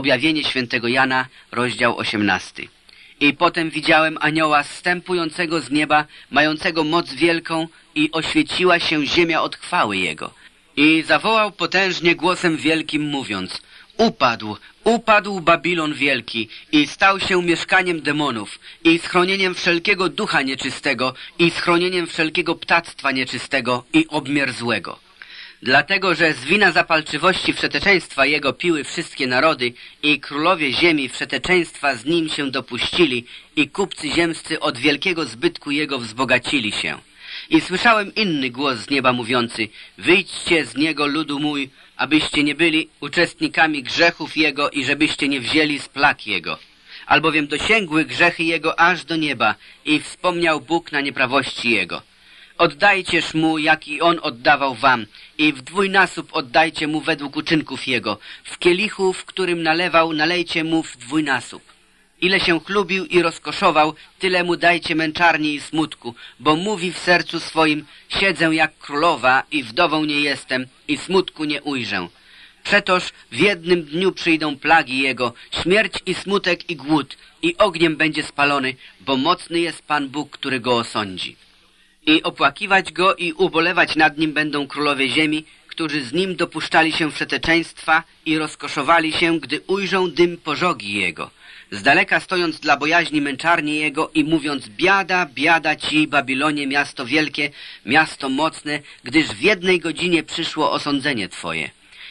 Objawienie świętego Jana, rozdział 18. I potem widziałem anioła zstępującego z nieba, mającego moc wielką i oświeciła się ziemia od chwały jego. I zawołał potężnie głosem wielkim mówiąc Upadł, upadł Babilon wielki i stał się mieszkaniem demonów i schronieniem wszelkiego ducha nieczystego i schronieniem wszelkiego ptactwa nieczystego i obmierzłego. Dlatego, że z wina zapalczywości wszeteczeństwa jego piły wszystkie narody i królowie ziemi wszeteczeństwa z nim się dopuścili i kupcy ziemscy od wielkiego zbytku jego wzbogacili się. I słyszałem inny głos z nieba mówiący, wyjdźcie z niego ludu mój, abyście nie byli uczestnikami grzechów jego i żebyście nie wzięli z plag jego. Albowiem dosięgły grzechy jego aż do nieba i wspomniał Bóg na nieprawości jego. Oddajcież mu, jak i on oddawał wam, i w dwójnasób oddajcie mu według uczynków jego. W kielichu, w którym nalewał, nalejcie mu w dwójnasób. Ile się chlubił i rozkoszował, tyle mu dajcie męczarni i smutku, bo mówi w sercu swoim, siedzę jak królowa i wdową nie jestem i smutku nie ujrzę. Przetoż w jednym dniu przyjdą plagi jego, śmierć i smutek i głód, i ogniem będzie spalony, bo mocny jest Pan Bóg, który go osądzi. I opłakiwać go i ubolewać nad nim będą królowie ziemi, którzy z nim dopuszczali się wszeteczeństwa i rozkoszowali się, gdy ujrzą dym pożogi jego. Z daleka stojąc dla bojaźni męczarni jego i mówiąc biada, biada ci, Babilonie, miasto wielkie, miasto mocne, gdyż w jednej godzinie przyszło osądzenie twoje.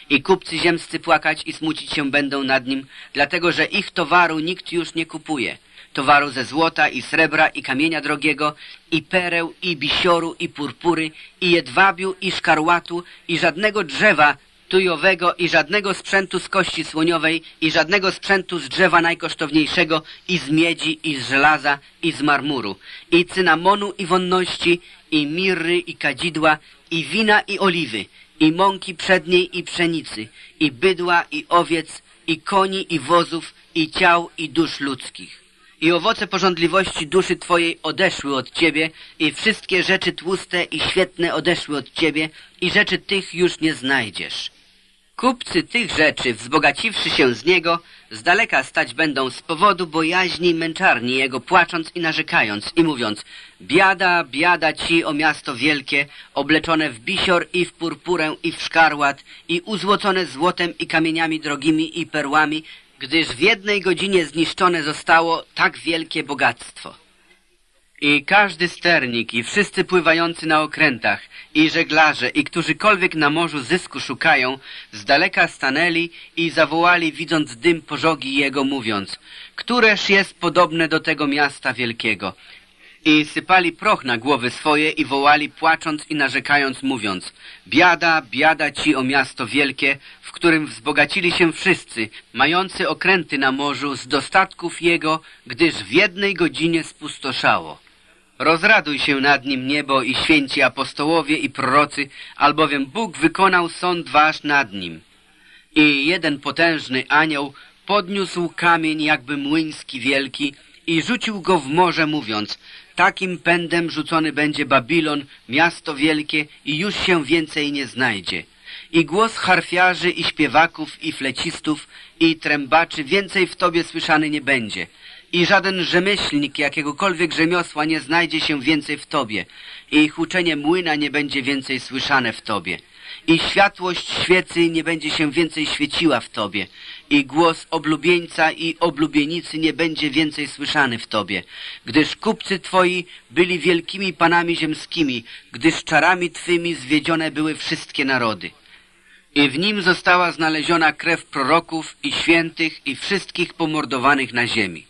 I kupcy ziemscy płakać i smucić się będą nad nim, dlatego że ich towaru nikt już nie kupuje – towaru ze złota i srebra i kamienia drogiego, i pereł, i bisioru, i purpury, i jedwabiu, i szkarłatu, i żadnego drzewa tujowego, i żadnego sprzętu z kości słoniowej, i żadnego sprzętu z drzewa najkosztowniejszego, i z miedzi, i z żelaza, i z marmuru, i cynamonu, i wonności, i mirry, i kadzidła, i wina, i oliwy, i mąki przedniej, i pszenicy, i bydła, i owiec, i koni, i wozów, i ciał, i dusz ludzkich i owoce porządliwości duszy Twojej odeszły od Ciebie i wszystkie rzeczy tłuste i świetne odeszły od Ciebie i rzeczy tych już nie znajdziesz. Kupcy tych rzeczy, wzbogaciwszy się z niego, z daleka stać będą z powodu bojaźni męczarni jego, płacząc i narzekając i mówiąc Biada, biada ci, o miasto wielkie, obleczone w bisior i w purpurę i w szkarłat i uzłocone złotem i kamieniami drogimi i perłami gdyż w jednej godzinie zniszczone zostało tak wielkie bogactwo. I każdy sternik, i wszyscy pływający na okrętach, i żeglarze, i którzykolwiek na morzu zysku szukają, z daleka stanęli i zawołali, widząc dym pożogi jego, mówiąc, któreż jest podobne do tego miasta wielkiego, i sypali proch na głowy swoje i wołali, płacząc i narzekając, mówiąc Biada, biada ci o miasto wielkie, w którym wzbogacili się wszyscy, mający okręty na morzu z dostatków jego, gdyż w jednej godzinie spustoszało. Rozraduj się nad nim niebo i święci apostołowie i prorocy, albowiem Bóg wykonał sąd wasz nad nim. I jeden potężny anioł podniósł kamień jakby młyński wielki i rzucił go w morze, mówiąc Takim pędem rzucony będzie Babilon, miasto wielkie i już się więcej nie znajdzie. I głos harfiarzy i śpiewaków i flecistów i trębaczy więcej w tobie słyszany nie będzie. I żaden rzemieślnik jakiegokolwiek rzemiosła nie znajdzie się więcej w tobie. I huczenie młyna nie będzie więcej słyszane w tobie i światłość świecy nie będzie się więcej świeciła w Tobie i głos oblubieńca i oblubienicy nie będzie więcej słyszany w Tobie, gdyż kupcy Twoi byli wielkimi panami ziemskimi, gdyż czarami Twymi zwiedzione były wszystkie narody. I w nim została znaleziona krew proroków i świętych i wszystkich pomordowanych na ziemi.